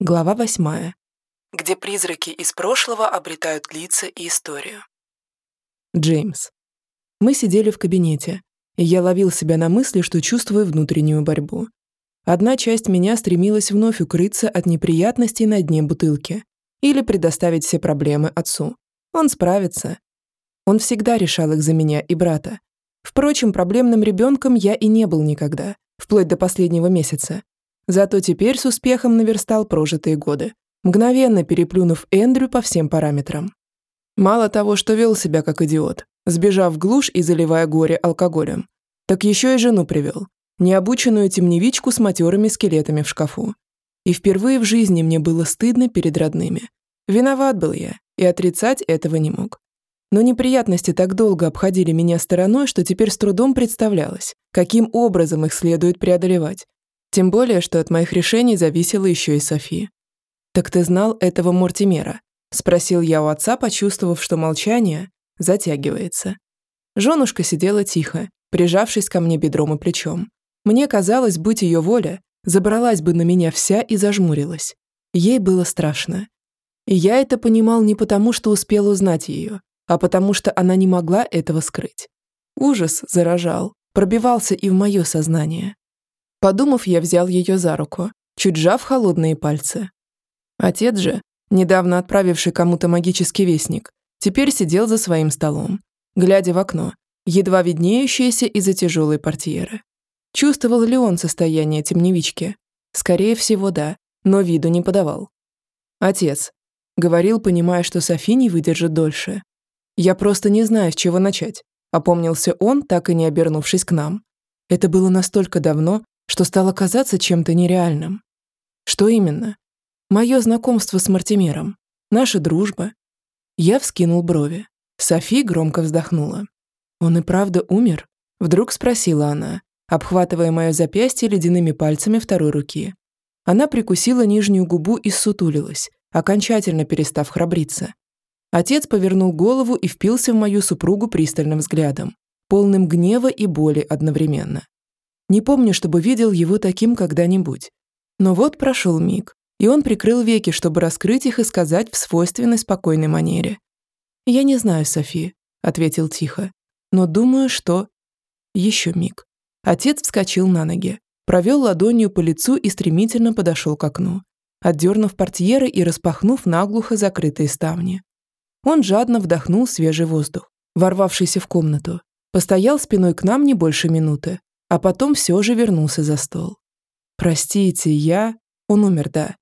Глава восьмая. Где призраки из прошлого обретают лица и историю. Джеймс. Мы сидели в кабинете, и я ловил себя на мысли, что чувствую внутреннюю борьбу. Одна часть меня стремилась вновь укрыться от неприятностей на дне бутылки или предоставить все проблемы отцу. Он справится. Он всегда решал их за меня и брата. Впрочем, проблемным ребенком я и не был никогда, вплоть до последнего месяца, Зато теперь с успехом наверстал прожитые годы, мгновенно переплюнув Эндрю по всем параметрам. Мало того, что вел себя как идиот, сбежав в глушь и заливая горе алкоголем, так еще и жену привел, необученную темневичку с матерыми скелетами в шкафу. И впервые в жизни мне было стыдно перед родными. Виноват был я, и отрицать этого не мог. Но неприятности так долго обходили меня стороной, что теперь с трудом представлялось, каким образом их следует преодолевать, тем более, что от моих решений зависела еще и София. «Так ты знал этого Мортимера?» – спросил я у отца, почувствовав, что молчание затягивается. Женушка сидела тихо, прижавшись ко мне бедром и плечом. Мне казалось, быть ее воля, забралась бы на меня вся и зажмурилась. Ей было страшно. И я это понимал не потому, что успел узнать ее, а потому что она не могла этого скрыть. Ужас заражал, пробивался и в мое сознание. Подумав, я взял ее за руку, чуть сжав холодные пальцы. Отец же, недавно отправивший кому-то магический вестник, теперь сидел за своим столом, глядя в окно, едва виднеющееся из-за тяжелой портьеры. Чувствовал ли он состояние темневички? Скорее всего, да, но виду не подавал. «Отец», — говорил, понимая, что Софи не выдержит дольше. «Я просто не знаю, с чего начать», — опомнился он, так и не обернувшись к нам. Это было настолько давно, что стало казаться чем-то нереальным. Что именно? Мое знакомство с Мартимером, наша дружба. Я вскинул брови. Софи громко вздохнула. «Он и правда умер?» Вдруг спросила она, обхватывая мое запястье ледяными пальцами второй руки. Она прикусила нижнюю губу и сутулилась, окончательно перестав храбриться. Отец повернул голову и впился в мою супругу пристальным взглядом, полным гнева и боли одновременно. Не помню, чтобы видел его таким когда-нибудь. Но вот прошел миг, и он прикрыл веки, чтобы раскрыть их и сказать в свойственной спокойной манере. «Я не знаю, Софи», — ответил тихо, «но думаю, что...» Еще миг. Отец вскочил на ноги, провел ладонью по лицу и стремительно подошел к окну, отдернув портьеры и распахнув наглухо закрытые ставни. Он жадно вдохнул свежий воздух, ворвавшийся в комнату, постоял спиной к нам не больше минуты, а потом все же вернулся за стол. «Простите, я...» Он умер, да.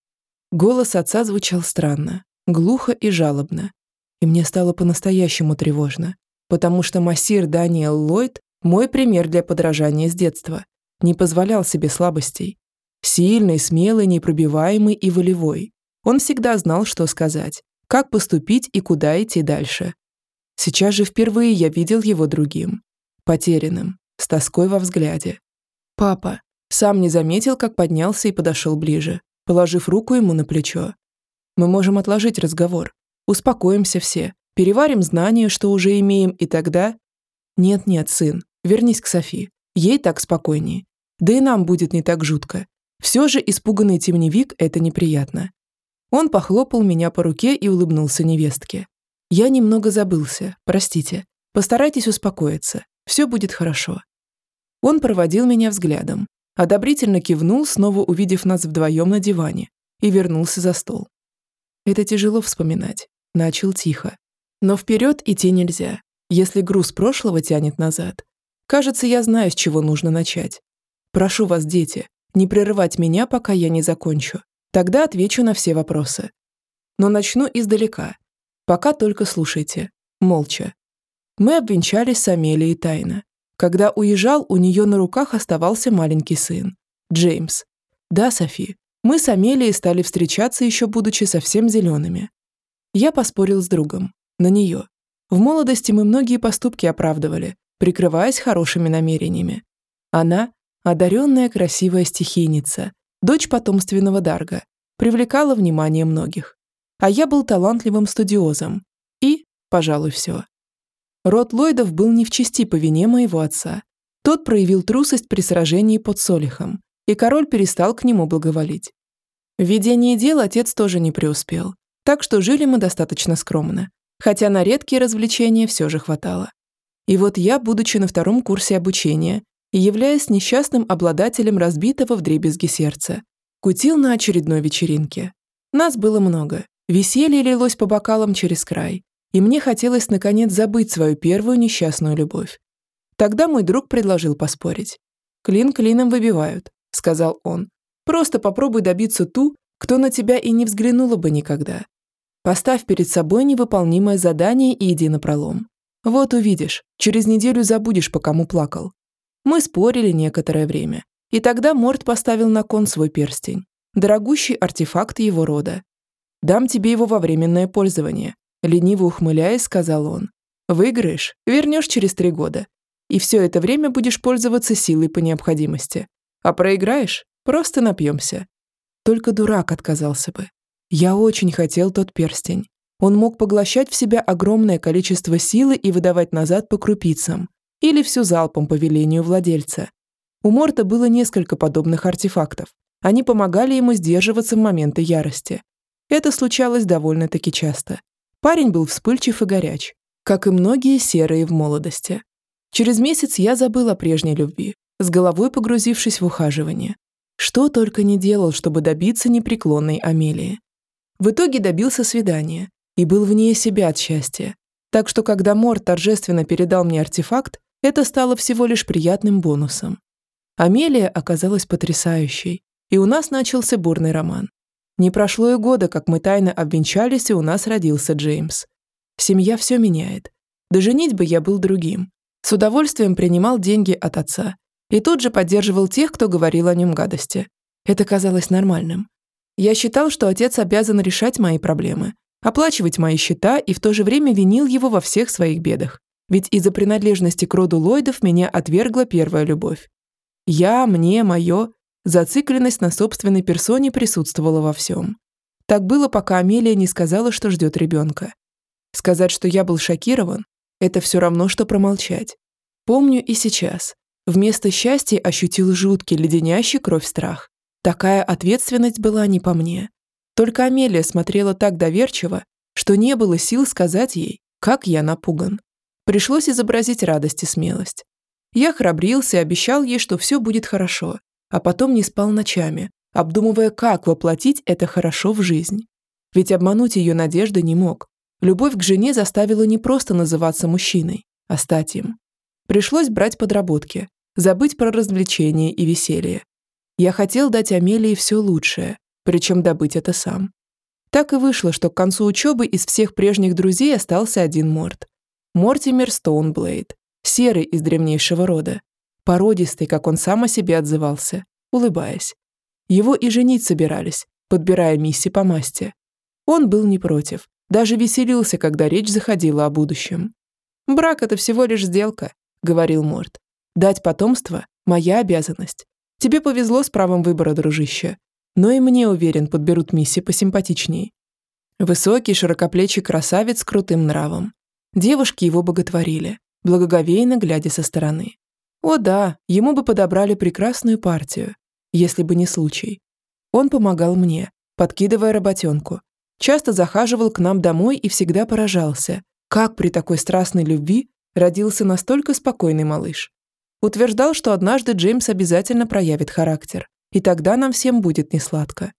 Голос отца звучал странно, глухо и жалобно. И мне стало по-настоящему тревожно, потому что массир Даниэл Ллойд – мой пример для подражания с детства. Не позволял себе слабостей. Сильный, смелый, непробиваемый и волевой. Он всегда знал, что сказать, как поступить и куда идти дальше. Сейчас же впервые я видел его другим. Потерянным, с тоской во взгляде. «Папа!» Сам не заметил, как поднялся и подошел ближе, положив руку ему на плечо. «Мы можем отложить разговор. Успокоимся все, переварим знания, что уже имеем, и тогда...» «Нет-нет, сын, вернись к Софи. Ей так спокойнее. Да и нам будет не так жутко. Все же испуганный темневик – это неприятно». Он похлопал меня по руке и улыбнулся невестке. «Я немного забылся, простите. Постарайтесь успокоиться. Все будет хорошо». Он проводил меня взглядом, одобрительно кивнул, снова увидев нас вдвоем на диване, и вернулся за стол. Это тяжело вспоминать. Начал тихо. Но вперед идти нельзя, если груз прошлого тянет назад. Кажется, я знаю, с чего нужно начать. Прошу вас, дети, не прерывать меня, пока я не закончу. Тогда отвечу на все вопросы. Но начну издалека. Пока только слушайте. Молча. Мы обвенчались с Амелией тайно. Когда уезжал, у нее на руках оставался маленький сын. Джеймс. Да, Софи, мы с Амелией стали встречаться, еще будучи совсем зелеными. Я поспорил с другом. На нее. В молодости мы многие поступки оправдывали, прикрываясь хорошими намерениями. Она – одаренная красивая стихийница, дочь потомственного Дарга, привлекала внимание многих. А я был талантливым студиозом. И, пожалуй, все. Род Ллойдов был не в чести по вине моего отца. Тот проявил трусость при сражении под Солихом, и король перестал к нему благоволить. В ведении дел отец тоже не преуспел, так что жили мы достаточно скромно, хотя на редкие развлечения все же хватало. И вот я, будучи на втором курсе обучения и являясь несчастным обладателем разбитого вдребезги сердца, кутил на очередной вечеринке. Нас было много, веселье лилось по бокалам через край, и мне хотелось наконец забыть свою первую несчастную любовь. Тогда мой друг предложил поспорить. «Клин клином выбивают», — сказал он. «Просто попробуй добиться ту, кто на тебя и не взглянула бы никогда. Поставь перед собой невыполнимое задание и иди на пролом. Вот увидишь, через неделю забудешь, по кому плакал». Мы спорили некоторое время, и тогда Морт поставил на кон свой перстень, дорогущий артефакт его рода. «Дам тебе его во временное пользование. Лениво ухмыляясь, сказал он. «Выиграешь, вернешь через три года. И все это время будешь пользоваться силой по необходимости. А проиграешь, просто напьемся». Только дурак отказался бы. Я очень хотел тот перстень. Он мог поглощать в себя огромное количество силы и выдавать назад по крупицам. Или всю залпом по велению владельца. У Морта было несколько подобных артефактов. Они помогали ему сдерживаться в моменты ярости. Это случалось довольно-таки часто. Парень был вспыльчив и горяч, как и многие серые в молодости. Через месяц я забыл о прежней любви, с головой погрузившись в ухаживание. Что только не делал, чтобы добиться непреклонной Амелии. В итоге добился свидания и был вне себя от счастья. Так что когда Мор торжественно передал мне артефакт, это стало всего лишь приятным бонусом. Амелия оказалась потрясающей, и у нас начался бурный роман. Не прошло и года, как мы тайно обвенчались, и у нас родился Джеймс. Семья все меняет. До женитьбы я был другим. С удовольствием принимал деньги от отца. И тут же поддерживал тех, кто говорил о нем гадости. Это казалось нормальным. Я считал, что отец обязан решать мои проблемы, оплачивать мои счета и в то же время винил его во всех своих бедах. Ведь из-за принадлежности к роду Ллойдов меня отвергла первая любовь. Я, мне, мое Зацикленность на собственной персоне присутствовала во всем. Так было, пока Амелия не сказала, что ждет ребенка. Сказать, что я был шокирован, это все равно, что промолчать. Помню и сейчас. Вместо счастья ощутил жуткий, леденящий кровь страх. Такая ответственность была не по мне. Только Амелия смотрела так доверчиво, что не было сил сказать ей, как я напуган. Пришлось изобразить радость и смелость. Я храбрился и обещал ей, что все будет хорошо, а потом не спал ночами, обдумывая, как воплотить это хорошо в жизнь. Ведь обмануть ее надежды не мог. Любовь к жене заставила не просто называться мужчиной, а стать им. Пришлось брать подработки, забыть про развлечения и веселье. Я хотел дать Амелии все лучшее, причем добыть это сам. Так и вышло, что к концу учебы из всех прежних друзей остался один Морт. Мортимер Стоунблейд, серый из древнейшего рода, породистый, как он сам о себе отзывался, улыбаясь. Его и женить собирались, подбирая мисси по масти. Он был не против, даже веселился, когда речь заходила о будущем. «Брак – это всего лишь сделка», – говорил Морт. «Дать потомство – моя обязанность. Тебе повезло с правом выбора, дружище. Но и мне, уверен, подберут мисси посимпатичнее». Высокий, широкоплечий красавец с крутым нравом. Девушки его боготворили, благоговейно глядя со стороны. О да, ему бы подобрали прекрасную партию, если бы не случай. Он помогал мне, подкидывая работенку. Часто захаживал к нам домой и всегда поражался, как при такой страстной любви родился настолько спокойный малыш. Утверждал, что однажды Джеймс обязательно проявит характер, и тогда нам всем будет несладко.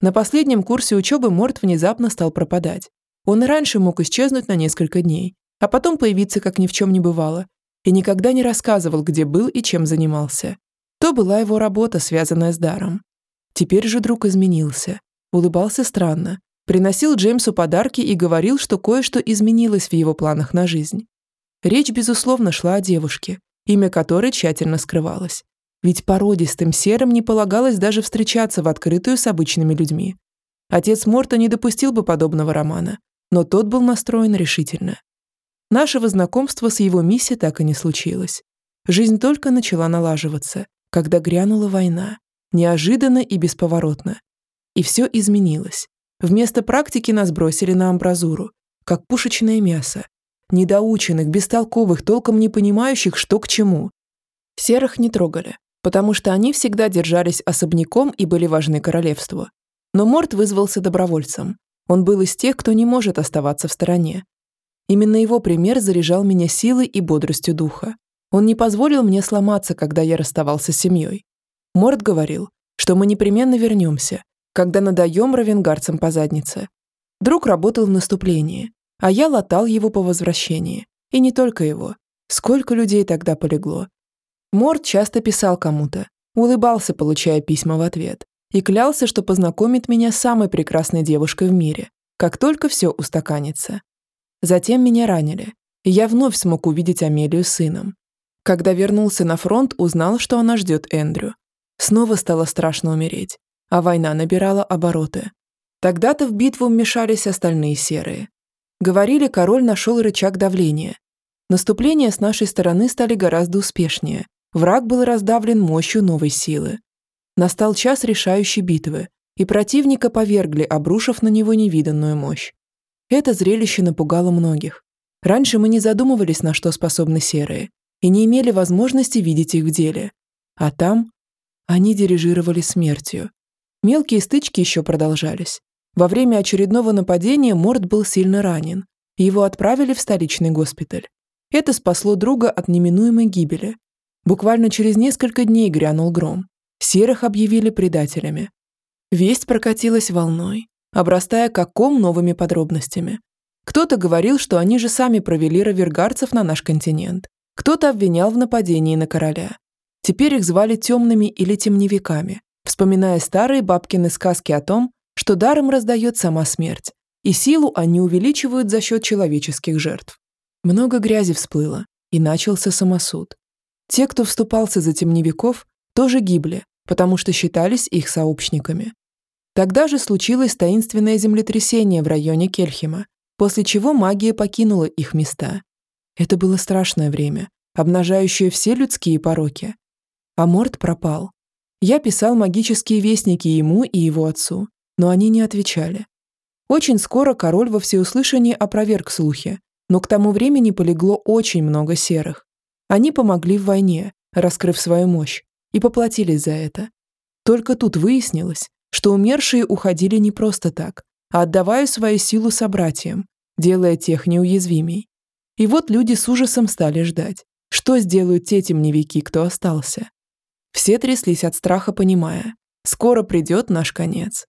На последнем курсе учебы Морт внезапно стал пропадать. Он и раньше мог исчезнуть на несколько дней, а потом появиться, как ни в чем не бывало, и никогда не рассказывал, где был и чем занимался. То была его работа, связанная с даром. Теперь же друг изменился, улыбался странно, приносил Джеймсу подарки и говорил, что кое-что изменилось в его планах на жизнь. Речь, безусловно, шла о девушке, имя которой тщательно скрывалось. Ведь породистым серым не полагалось даже встречаться в открытую с обычными людьми. Отец Морта не допустил бы подобного романа, но тот был настроен решительно. Нашего знакомства с его миссией так и не случилось. Жизнь только начала налаживаться, когда грянула война, неожиданно и бесповоротно. И все изменилось. Вместо практики нас бросили на амбразуру, как пушечное мясо. Недоученных, бестолковых, толком не понимающих, что к чему. Серых не трогали, потому что они всегда держались особняком и были важны королевству. Но Морт вызвался добровольцем. Он был из тех, кто не может оставаться в стороне. Именно его пример заряжал меня силой и бодростью духа. Он не позволил мне сломаться, когда я расставался с семьей. Морт говорил, что мы непременно вернемся, когда надаем равенгарцам по заднице. Друг работал в наступлении, а я латал его по возвращении. И не только его. Сколько людей тогда полегло. Морт часто писал кому-то, улыбался, получая письма в ответ, и клялся, что познакомит меня с самой прекрасной девушкой в мире, как только все устаканится. Затем меня ранили, и я вновь смог увидеть Амелию с сыном. Когда вернулся на фронт, узнал, что она ждет Эндрю. Снова стало страшно умереть, а война набирала обороты. Тогда-то в битву вмешались остальные серые. Говорили, король нашел рычаг давления. Наступления с нашей стороны стали гораздо успешнее. Враг был раздавлен мощью новой силы. Настал час решающей битвы, и противника повергли, обрушив на него невиданную мощь. Это зрелище напугало многих. Раньше мы не задумывались, на что способны серые, и не имели возможности видеть их в деле. А там они дирижировали смертью. Мелкие стычки еще продолжались. Во время очередного нападения Морд был сильно ранен. Его отправили в столичный госпиталь. Это спасло друга от неминуемой гибели. Буквально через несколько дней грянул гром. Серых объявили предателями. Весть прокатилась волной, обрастая как ком новыми подробностями. Кто-то говорил, что они же сами провели равергарцев на наш континент. Кто-то обвинял в нападении на короля. Теперь их звали темными или темневиками, вспоминая старые бабкины сказки о том, что даром раздает сама смерть, и силу они увеличивают за счет человеческих жертв. Много грязи всплыло, и начался самосуд. Те, кто вступался за темневиков, тоже гибли, потому что считались их сообщниками. Тогда же случилось таинственное землетрясение в районе Кельхима, после чего магия покинула их места. Это было страшное время, обнажающее все людские пороки. А Морд пропал. Я писал магические вестники ему и его отцу, но они не отвечали. Очень скоро король во всеуслышание опроверг слухи, но к тому времени полегло очень много серых. Они помогли в войне, раскрыв свою мощь, и поплатились за это. Только тут выяснилось, что умершие уходили не просто так, а отдавая свою силу собратьям, делая тех неуязвимей. И вот люди с ужасом стали ждать, что сделают те темневики, кто остался. Все тряслись от страха, понимая, скоро придет наш конец.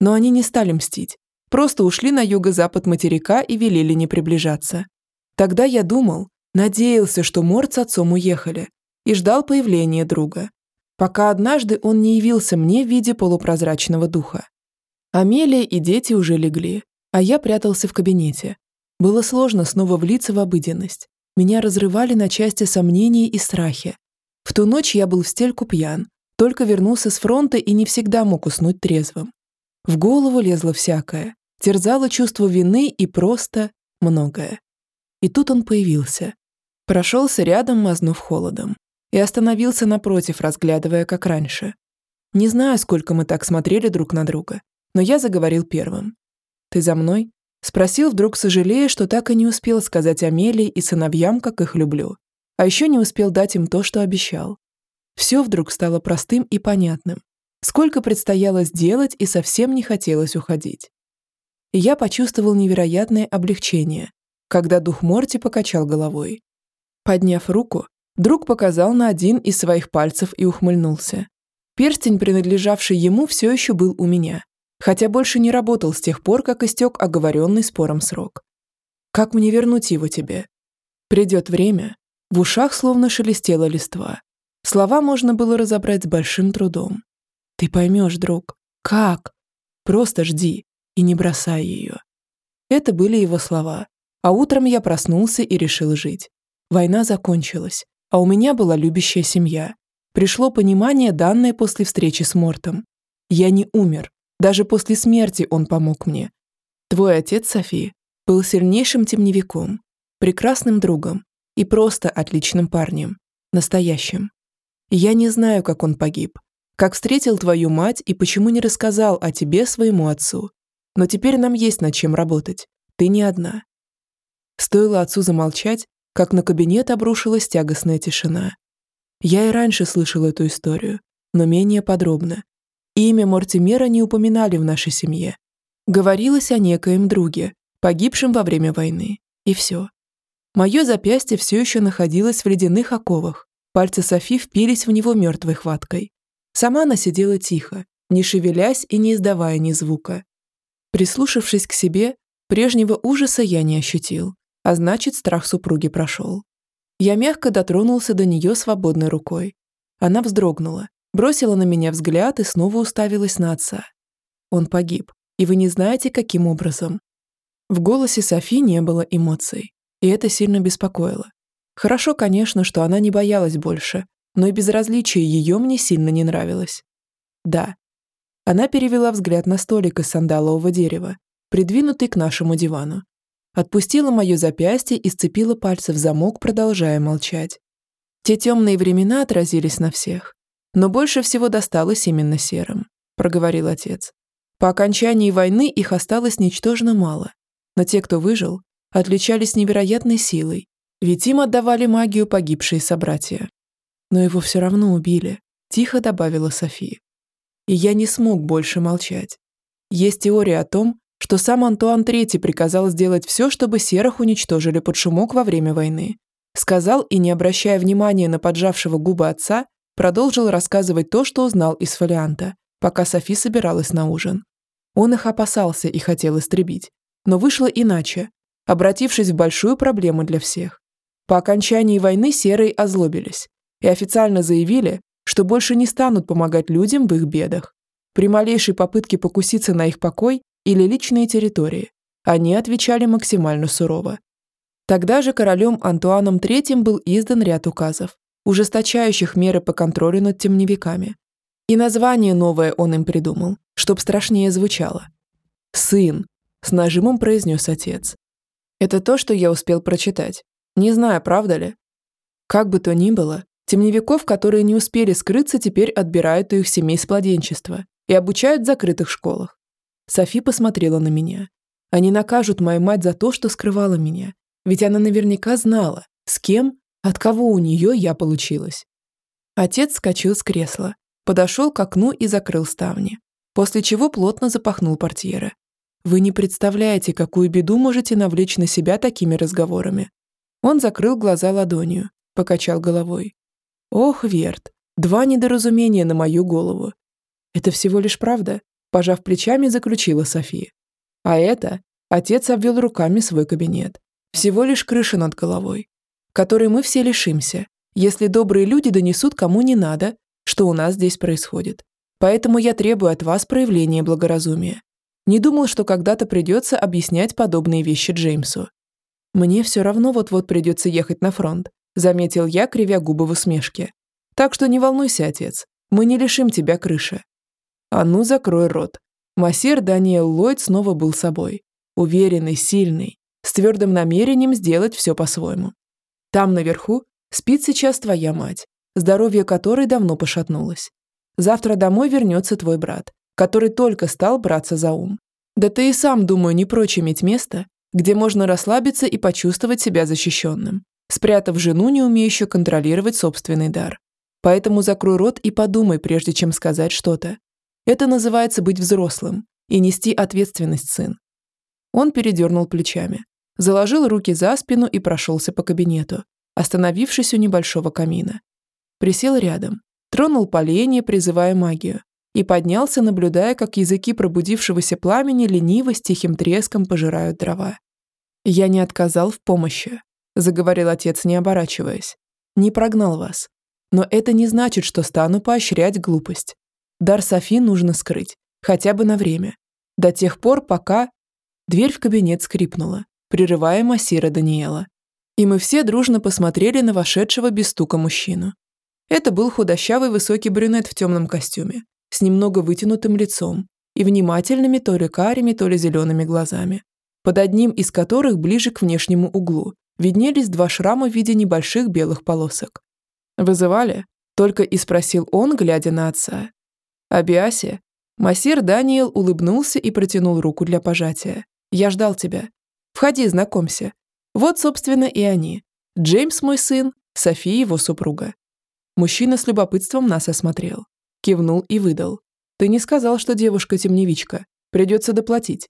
Но они не стали мстить, просто ушли на юго-запад материка и велели не приближаться. Тогда я думал, надеялся, что Морд с отцом уехали, и ждал появления друга пока однажды он не явился мне в виде полупрозрачного духа. Амелия и дети уже легли, а я прятался в кабинете. Было сложно снова влиться в обыденность. Меня разрывали на части сомнения и страхи. В ту ночь я был в стельку пьян, только вернулся с фронта и не всегда мог уснуть трезвым. В голову лезло всякое, терзало чувство вины и просто многое. И тут он появился. Прошелся рядом, мазнув холодом и остановился напротив, разглядывая, как раньше. Не знаю, сколько мы так смотрели друг на друга, но я заговорил первым. «Ты за мной?» Спросил вдруг, сожалея, что так и не успел сказать Амелии и сыновьям, как их люблю. А еще не успел дать им то, что обещал. Все вдруг стало простым и понятным. Сколько предстояло сделать, и совсем не хотелось уходить. И я почувствовал невероятное облегчение, когда дух Морти покачал головой. Подняв руку, Друг показал на один из своих пальцев и ухмыльнулся. Перстень, принадлежавший ему, все еще был у меня, хотя больше не работал с тех пор, как истек оговоренный спором срок. Как мне вернуть его тебе? Придет время. В ушах словно шелестела листва. Слова можно было разобрать с большим трудом. Ты поймешь, друг. Как? Просто жди и не бросай ее. Это были его слова. А утром я проснулся и решил жить. Война закончилась. А у меня была любящая семья. Пришло понимание, данное после встречи с Мортом. Я не умер. Даже после смерти он помог мне. Твой отец, Софи, был сильнейшим темневиком, прекрасным другом и просто отличным парнем. Настоящим. Я не знаю, как он погиб, как встретил твою мать и почему не рассказал о тебе своему отцу. Но теперь нам есть над чем работать. Ты не одна. Стоило отцу замолчать, как на кабинет обрушилась тягостная тишина. Я и раньше слышал эту историю, но менее подробно. имя Мортимера не упоминали в нашей семье. Говорилось о некоем друге, погибшем во время войны. И все. Мое запястье все еще находилось в ледяных оковах. Пальцы Софи впились в него мертвой хваткой. Сама она сидела тихо, не шевелясь и не издавая ни звука. Прислушавшись к себе, прежнего ужаса я не ощутил, а значит, страх супруги прошел. Я мягко дотронулся до нее свободной рукой. Она вздрогнула, бросила на меня взгляд и снова уставилась на отца. Он погиб, и вы не знаете, каким образом. В голосе Софи не было эмоций, и это сильно беспокоило. Хорошо, конечно, что она не боялась больше, но и безразличие ее мне сильно не нравилось. Да. Она перевела взгляд на столик из сандалового дерева, придвинутый к нашему дивану. Отпустила мое запястье и сцепила пальцы в замок, продолжая молчать. Те темные времена отразились на всех. Но больше всего досталось именно серым, проговорил отец. По окончании войны их осталось ничтожно мало, но те, кто выжил, отличались невероятной силой, ведь им отдавали магию погибшие собратья. Но его все равно убили, тихо добавила София. И я не смог больше молчать. Есть теория о том, что сам Антуан III приказал сделать все, чтобы серых уничтожили под шумок во время войны. Сказал и, не обращая внимания на поджавшего губы отца, продолжил рассказывать то, что узнал из фолианта, пока Софи собиралась на ужин. Он их опасался и хотел истребить, но вышло иначе, обратившись в большую проблему для всех. По окончании войны серые озлобились и официально заявили, что больше не станут помогать людям в их бедах. При малейшей попытке покуситься на их покой или личные территории, они отвечали максимально сурово. Тогда же королем Антуаном III был издан ряд указов, ужесточающих меры по контролю над темневиками. И название новое он им придумал, чтоб страшнее звучало. «Сын», с нажимом произнес отец. Это то, что я успел прочитать. Не знаю, правда ли. Как бы то ни было, темневиков, которые не успели скрыться, теперь отбирают у их семей с плоденчества и обучают в закрытых школах. Софи посмотрела на меня. Они накажут мою мать за то, что скрывала меня. Ведь она наверняка знала, с кем, от кого у нее я получилась. Отец скочил с кресла, подошел к окну и закрыл ставни, после чего плотно запахнул портьеры. Вы не представляете, какую беду можете навлечь на себя такими разговорами. Он закрыл глаза ладонью, покачал головой. Ох, Верт, два недоразумения на мою голову. Это всего лишь правда, пожав плечами, заключила София. А это отец обвел руками свой кабинет. Всего лишь крыша над головой, которой мы все лишимся, если добрые люди донесут кому не надо, что у нас здесь происходит. Поэтому я требую от вас проявления благоразумия. Не думал, что когда-то придется объяснять подобные вещи Джеймсу. «Мне все равно вот-вот придется ехать на фронт», заметил я, кривя губы в усмешке. «Так что не волнуйся, отец, мы не лишим тебя крыши». «А ну, закрой рот». Массир Даниэл Ллойд снова был собой. Уверенный, сильный, с твердым намерением сделать все по-своему. Там наверху спит сейчас твоя мать, здоровье которой давно пошатнулось. Завтра домой вернется твой брат, который только стал браться за ум. Да ты и сам, думаю, не прочь иметь место, где можно расслабиться и почувствовать себя защищенным, спрятав жену, не умеющую контролировать собственный дар. Поэтому закрой рот и подумай, прежде чем сказать что-то. Это называется быть взрослым и нести ответственность, сын. Он передернул плечами, заложил руки за спину и прошелся по кабинету, остановившись у небольшого камина. Присел рядом, тронул поленье, призывая магию, и поднялся, наблюдая, как языки пробудившегося пламени лениво с тихим треском пожирают дрова. «Я не отказал в помощи», — заговорил отец, не оборачиваясь. «Не прогнал вас. Но это не значит, что стану поощрять глупость. Дар Софи нужно скрыть, хотя бы на время. До тех пор, пока...» Дверь в кабинет скрипнула, прерывая массира Даниэла. И мы все дружно посмотрели на вошедшего без стука мужчину. Это был худощавый высокий брюнет в темном костюме, с немного вытянутым лицом и внимательными то ли карими, то ли зелеными глазами, под одним из которых ближе к внешнему углу виднелись два шрама в виде небольших белых полосок. «Вызывали?» – только и спросил он, глядя на отца. «Абиасе?» Массир Даниэл улыбнулся и протянул руку для пожатия. «Я ждал тебя. Входи, знакомься. Вот, собственно, и они. Джеймс мой сын, София его супруга». Мужчина с любопытством нас осмотрел кивнул и выдал. Ты не сказал, что девушка темневичка. Придется доплатить.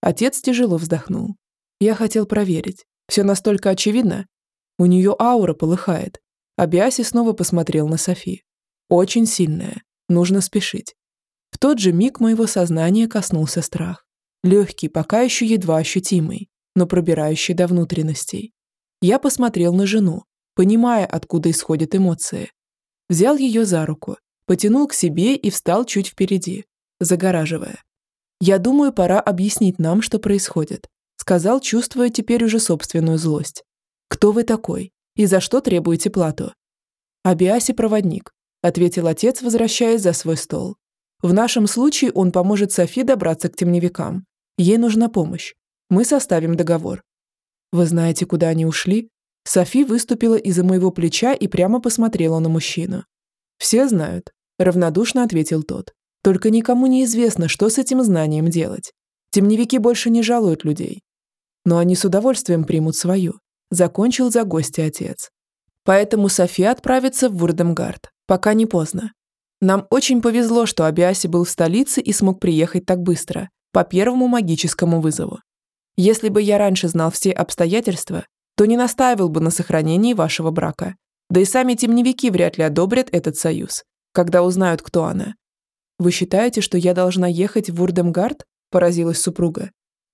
Отец тяжело вздохнул. Я хотел проверить. Все настолько очевидно. У нее аура полыхает. Абиаси снова посмотрел на Софи. Очень сильная. Нужно спешить. В тот же миг моего сознания коснулся страх. Легкий, пока еще едва ощутимый, но пробирающий до внутренностей. Я посмотрел на жену, понимая, откуда исходят эмоции. Взял ее за руку, потянул к себе и встал чуть впереди, загораживая. «Я думаю, пора объяснить нам, что происходит», сказал, чувствуя теперь уже собственную злость. «Кто вы такой? И за что требуете плату?» «Абиаси проводник», ответил отец, возвращаясь за свой стол. «В нашем случае он поможет Софи добраться к темневикам. Ей нужна помощь. Мы составим договор». «Вы знаете, куда они ушли?» Софи выступила из-за моего плеча и прямо посмотрела на мужчину. «Все знают», – равнодушно ответил тот. Только никому не известно, что с этим знанием делать. Темневики больше не жалуют людей. Но они с удовольствием примут свою. Закончил за гостя отец. Поэтому София отправится в Вурдемгард, пока не поздно. Нам очень повезло, что Абиаси был в столице и смог приехать так быстро, по первому магическому вызову. Если бы я раньше знал все обстоятельства, то не настаивал бы на сохранении вашего брака. Да и сами темневики вряд ли одобрят этот союз, когда узнают, кто она. «Вы считаете, что я должна ехать в Вурдемгард?» – поразилась супруга.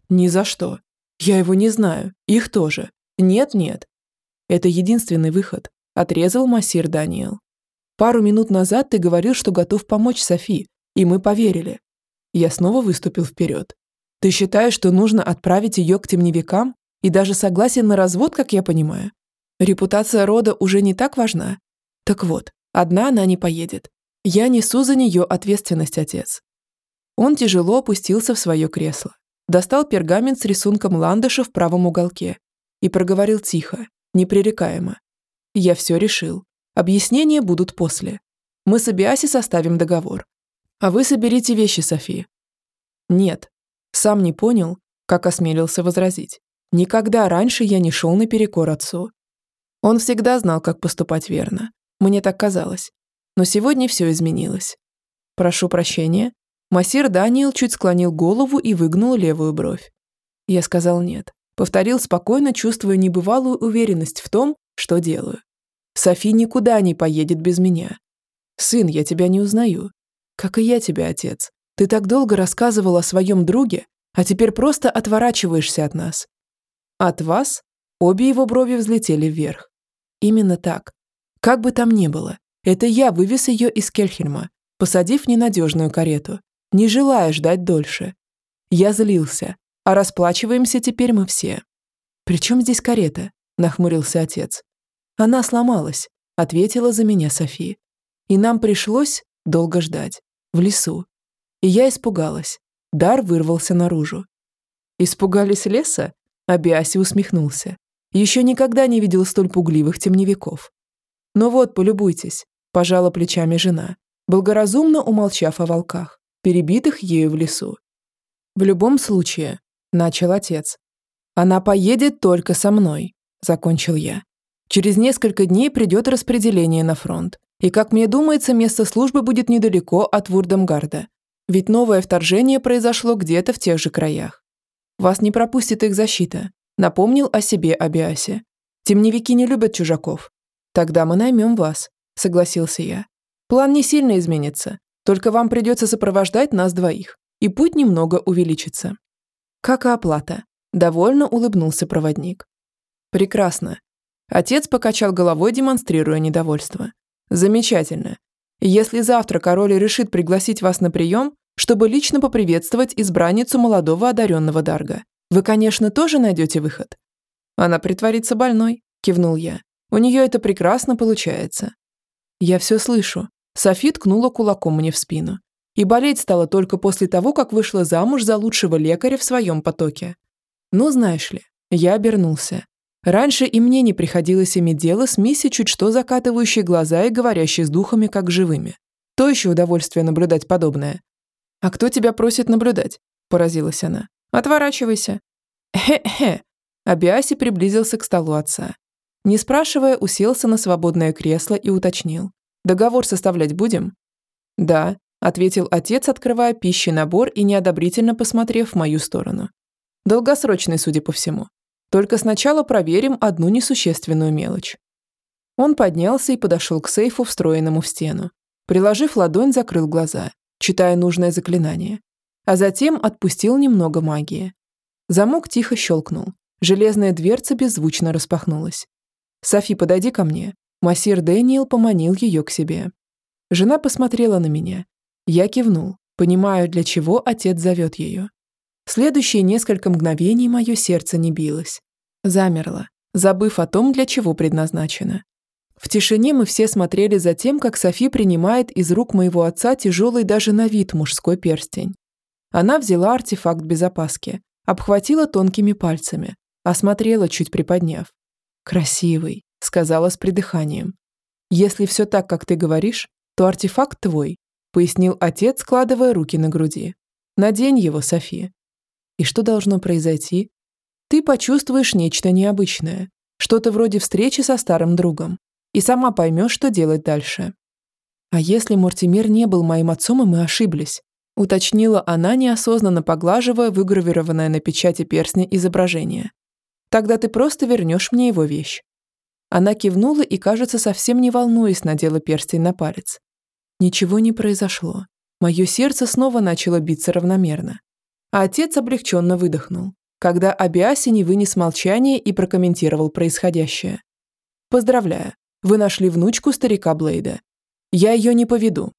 «Ни за что. Я его не знаю. Их тоже. Нет-нет. Это единственный выход», – отрезал массир Даниэл. «Пару минут назад ты говорил, что готов помочь Софи, и мы поверили». Я снова выступил вперед. «Ты считаешь, что нужно отправить ее к темневикам? И даже согласен на развод, как я понимаю? Репутация рода уже не так важна? Так вот, одна она не поедет. Я несу за нее ответственность, отец. Он тяжело опустился в свое кресло, достал пергамент с рисунком ландыша в правом уголке и проговорил тихо, непререкаемо. Я все решил. Объяснения будут после. Мы с Абиаси составим договор. А вы соберите вещи, Софи. Нет. Сам не понял, как осмелился возразить. Никогда раньше я не шел наперекор отцу. Он всегда знал, как поступать верно. Мне так казалось. Но сегодня все изменилось. Прошу прощения. Массир Даниэл чуть склонил голову и выгнул левую бровь. Я сказал нет. Повторил спокойно, чувствуя небывалую уверенность в том, что делаю. Софи никуда не поедет без меня. Сын, я тебя не узнаю. Как и я тебя, отец. Ты так долго рассказывал о своем друге, а теперь просто отворачиваешься от нас. От вас? Обе его брови взлетели вверх. Именно так. Как бы там ни было, это я вывез ее из Кельхельма, посадив ненадежную карету, не желая ждать дольше. Я злился, а расплачиваемся теперь мы все. «При чем здесь карета?» – нахмурился отец. «Она сломалась», – ответила за меня София. «И нам пришлось долго ждать. В лесу. И я испугалась. Дар вырвался наружу. «Испугались леса?» – Абиаси усмехнулся. Еще никогда не видел столь пугливых темневиков. «Ну вот, полюбуйтесь пожала плечами жена, благоразумно умолчав о волках, перебитых ею в лесу. В любом случае, начал отец. Она поедет только со мной, закончил я. Через несколько дней придет распределение на фронт. И, как мне думается, место службы будет недалеко от Вурдемгарда. Ведь новое вторжение произошло где-то в тех же краях. Вас не пропустит их защита. Напомнил о себе Абиасе. Темневики не любят чужаков. Тогда мы наймем вас согласился я. План не сильно изменится, только вам придется сопровождать нас двоих, и путь немного увеличится. Как и оплата. Довольно улыбнулся проводник. Прекрасно. Отец покачал головой, демонстрируя недовольство. Замечательно. Если завтра король решит пригласить вас на прием, чтобы лично поприветствовать избранницу молодого одаренного Дарга, вы, конечно, тоже найдете выход. Она притворится больной, кивнул я. У нее это прекрасно получается. Я все слышу. Софи ткнула кулаком мне в спину. И болеть стало только после того, как вышла замуж за лучшего лекаря в своем потоке. Ну, знаешь ли, я обернулся. Раньше и мне не приходилось иметь дело с миссией чуть что закатывающей глаза и говорящей с духами, как живыми. То еще удовольствие наблюдать подобное. «А кто тебя просит наблюдать?» – поразилась она. «Отворачивайся». «Хе-хе». Абиаси приблизился к столу отца. Не спрашивая, уселся на свободное кресло и уточнил. «Договор составлять будем?» «Да», – ответил отец, открывая пищи набор и неодобрительно посмотрев в мою сторону. Долгосрочный, судя по всему. Только сначала проверим одну несущественную мелочь. Он поднялся и подошел к сейфу, встроенному в стену. Приложив ладонь, закрыл глаза, читая нужное заклинание. А затем отпустил немного магии. Замок тихо щелкнул. Железная дверца беззвучно распахнулась. «Софи, подойди ко мне». Массир Дэниел поманил ее к себе. Жена посмотрела на меня. Я кивнул, понимаю, для чего отец зовет ее. Следующие несколько мгновений мое сердце не билось. Замерло, забыв о том, для чего предназначено. В тишине мы все смотрели за тем, как Софи принимает из рук моего отца тяжелый даже на вид мужской перстень. Она взяла артефакт без опаски, обхватила тонкими пальцами, осмотрела, чуть приподняв. «Красивый», — сказала с придыханием. «Если все так, как ты говоришь, то артефакт твой», — пояснил отец, складывая руки на груди. «Надень его, Софи». «И что должно произойти?» «Ты почувствуешь нечто необычное, что-то вроде встречи со старым другом, и сама поймешь, что делать дальше». «А если Мортимер не был моим отцом, и мы ошиблись?» уточнила она, неосознанно поглаживая выгравированное на печати перстня изображение. «Тогда ты просто вернешь мне его вещь». Она кивнула и, кажется, совсем не волнуясь, надела перстень на палец. Ничего не произошло. Мое сердце снова начало биться равномерно. А отец облегченно выдохнул, когда Абиаси не вынес молчания и прокомментировал происходящее. «Поздравляю, вы нашли внучку старика Блейда. Я ее не поведу,